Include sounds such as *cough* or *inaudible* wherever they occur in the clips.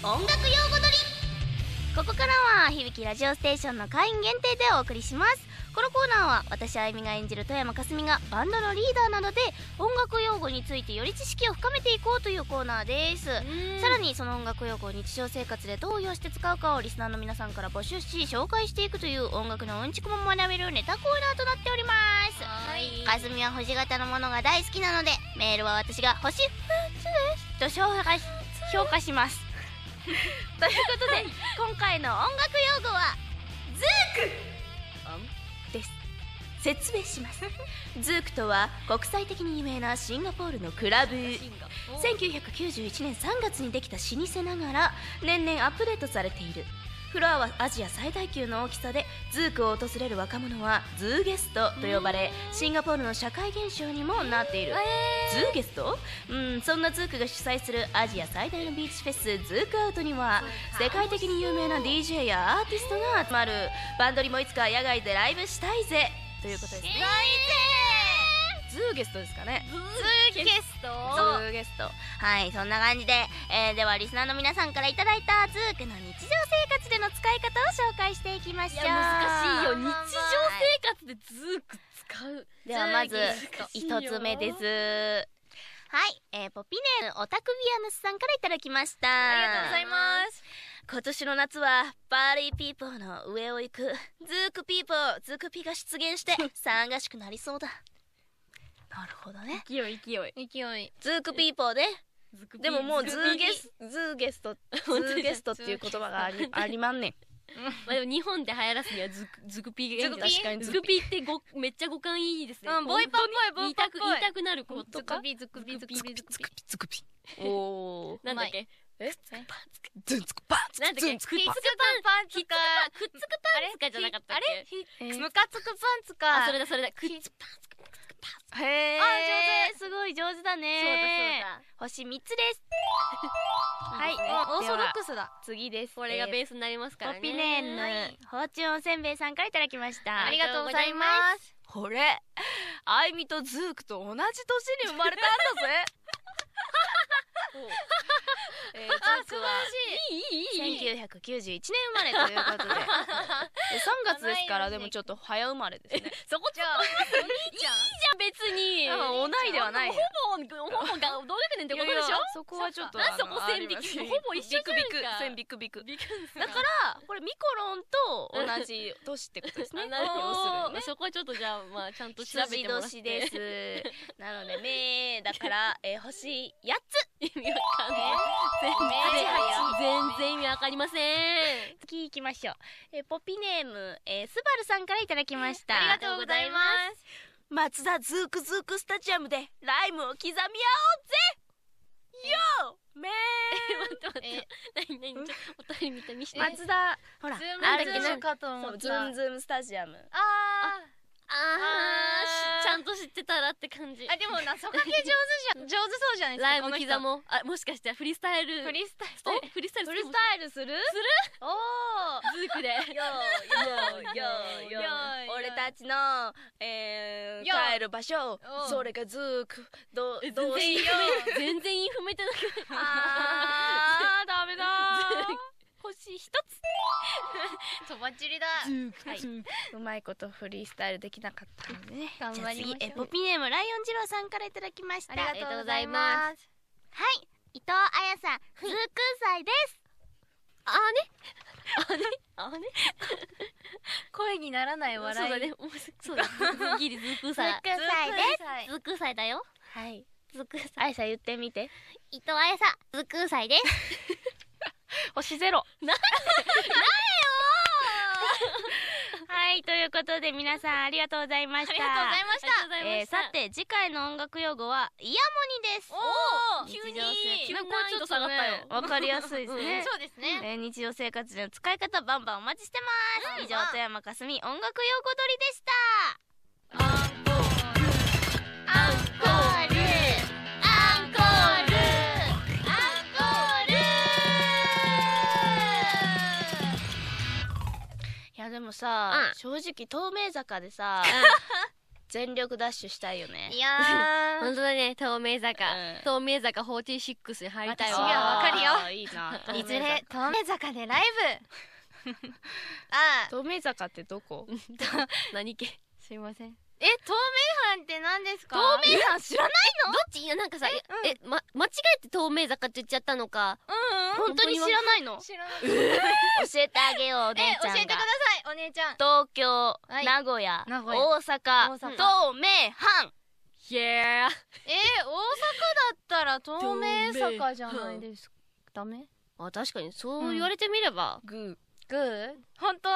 音楽用語取り。ここからは響きラジオステーションの会員限定でお送りします。このコーナーは私あゆみが演じる富山かすみがバンドのリーダーなどで音楽用語についてより知識を深めていこうというコーナーです。さらにその音楽用語を日常生活でどう応用して使うかをリスナーの皆さんから募集し紹介していくという音楽のうんちくも学べるネタコーナーとなっております。はい。かすみは星型のものが大好きなのでメールは私が星2つです。と評価し評価します *laughs* ということで今回の音楽用語はズーク。です。説明します。*laughs* ズークとは国際的に有名なシンガポールのクラブ。1991年3月にできた老舗ながら年々アップデートされているフロアはアジア最大級の大きさでズークを訪れる若者はズーゲストと呼ばれシンガポールの社会現象にもなっている、ズーゲスト？うんそんなズークが主催するアジア最大のビーチフェスズークアウトには世界的に有名な DJ やアーティストが集まる。バンドにもいつか野外でライブしたいぜ。ということですねズーゲストですかね。ズーゲスト？ズーゲスト。はいそんな感じで、えーではリスナーの皆さんからいただいたズークの日常生活での使い方を紹介していきましょう。いや難しいよ。日常はい生活でズーク使う。ではまずズーゲ一つ目です。はい、えーポピネームオタクビアヌスさんからいただきました。ありがとうございます。今年の夏はパーリーピーポーの上を行くズークピーポーズークピが出現して *laughs* 騒がしくなりそうだなるほどね。勢い勢い。勢い。ズークピーポーで。でももうズーゲズスズーゲスト *laughs* ズーゲストっていう言葉があり *laughs* ありまんねん。まあでも日本で流行らすにはズクズクピーズクピー？確かに。ズクピーってごめっちゃ語感いいですね。うんボイパっぽいボ言いたくイパっぽい言いたくなることか。ズクビズクビズクビズクビズクピおおなんだっけ？ズンツクパンツなんだっけ？くっつくパンツか。くっつくパンツかじゃなかったっあれ？ムカつくパンツか。あそれだそれだ。くっつくパンツくっつくパンツへえあすごい上手だね。そうだそうだ。星三つです。*laughs* はいオーソドックスだ。次です。これがベえースになりますからね。ーポピネーム、はいフォーチュンおせんべいさんからいただきました。ありがとうございます。これあいみとズークと同じ年に生まれたんだぜ。*laughs* えー、ズークはいい。いいいいい1991年生まれということで。*laughs* で3月ですからでもちょっと早生まれですね。そこじゃあお兄ちゃん別に。あ同いではない。よほぼほぼが同学年ってことでしょ？そこはちょっとなんそこ線引き？ほぼ一緒じゃんか。ビクビク線ビクビク。びっくりすだからこれミコロンと同じ年ってことですね。*laughs* あなるほ要するにねどそこはちょっとじゃあまあちゃんと調べ羊てもらって。*laughs* 年です。なので目だから、えー、星8つ意味わかんない。全然全然意味わかりません。次行きましょう、えー、ポピネーム、えー、スバルさんからいただきました。ありがとうございます松田ズークズークスタジアムでライムを刻み合おうぜ！よーめ *laughs* 待って待って。何何？ちょお便り見た見して。ー松田ほらズームズームかと思った。ズームズームスタジアム。ああー。しちゃんと知ってたらって感じ。ーあでもなそかけ上手じゃん。*laughs* 上手そうじゃないですかライブこの人。刻もう。あもしかしてフリースタイル。フリースタイおフリースタイルフリースタイルする？する？おー。ズークで。よーよーよーよよーー俺たちの、えー、帰る場所おそれがズーク。どえどうし全然よ。う全然インフメてなく。あーダメだー。星一つ *laughs* とばっちりだ。はい、うまいことフリースタイルできなかったのでね。頑張りましょう。えポピネームライオン二郎さんからいただきました。ありがとうございます。はい伊藤彩さん、ズーク祭です。あね。あね。あね。声にならない笑い。そうだね。そうだ。ギリズークズ祭ーク祭です。ズーク祭だよ。はい。ズーク祭彩さん言ってみて。伊藤彩さズーク祭です *laughs* *laughs* 星ゼロ。*laughs* なはいということで皆さんありがとうございました。ありがとうございました。えーさて次回の音楽用語はイヤモニです。おー。急に急に難易度下がったよ。わかりやすいですね。そうですね。えー日常生活での使い方バンバンお待ちしてます、うん以上富山かすみ音楽用語取りでしたもさ、うん。正直透明坂でさ、全力ダッシュしたいよね。いや *laughs* 本当だね。透明坂、うん。透明坂46に入りたい私がわかるよ。いいな。ーいずれ透明坂。でライブ。*laughs* あー。透明坂ってどこ？*laughs* 何系？すいません。え透明版って何ですか？透明版知らないどっち？いやなんかさえ、えま間違えて透明坂って言っちゃったのか？うん。本当に知らないの？知らない。教えてあげようおえ姉ちゃんが。教えてくださいお姉ちゃん。東京、はい。名古屋大阪透明版イエーえー、大阪だったら透明坂じゃないですか？ダメ？あ確かにそう言われてみれば、ググー？本当？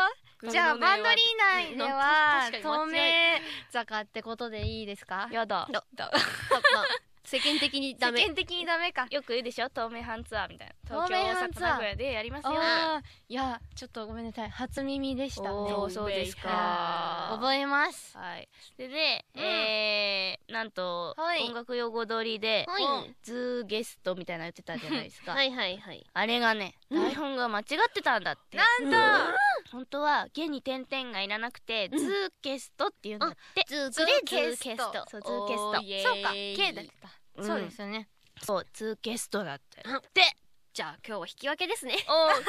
じゃあバンドリー内では透明坂ってことでいいですか？ーやだ。*laughs* 世間的にダメ。世間的にダメか。よく言うでしょ？透明版ツアーみたいな。東京透明大阪名古屋でやりますよ。いやちょっとごめんなさい。初耳でした。ねそうですか。覚えます。はい。でね、うん。えー、なんと、はい。音楽用語通りで、はい。ズーゲストみたいなの言ってたじゃないですか、*laughs* はいはいはい。あれがねうん。台本が間違ってたんだって、なんと本当は「ゲ」に点々がいらなくて「ズーゲスト」っていうんだって、ズーズーゲゲスト。そうズーゲスト。そうか K だった、うん。そうですよね。そうズーゲストだってあでじゃあ今日は引き分けですね。お *laughs* ー